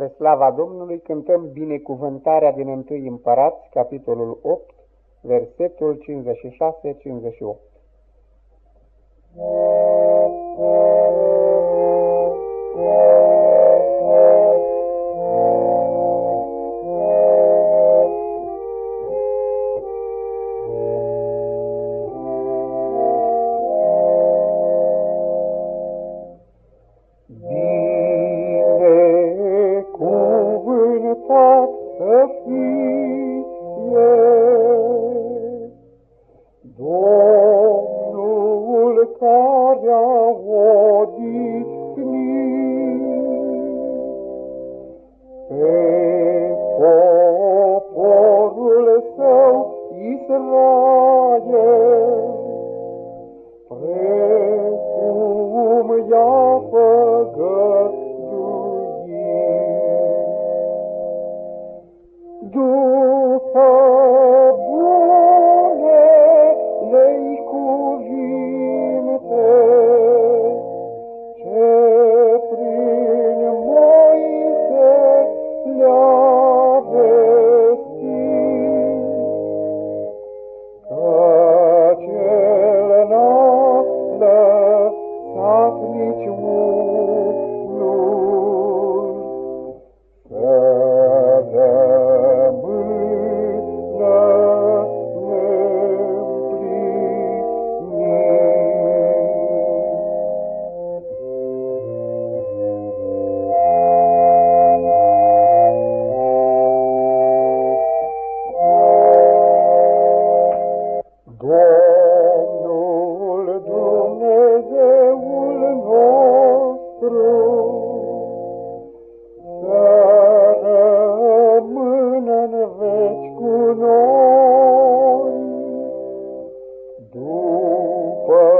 Spre slava Domnului cântăm binecuvântarea din 1 Împărați, capitolul 8, versetul 56-58. Să fie Domnul care a odihnit pe poporul său Israel, precum i-a good. for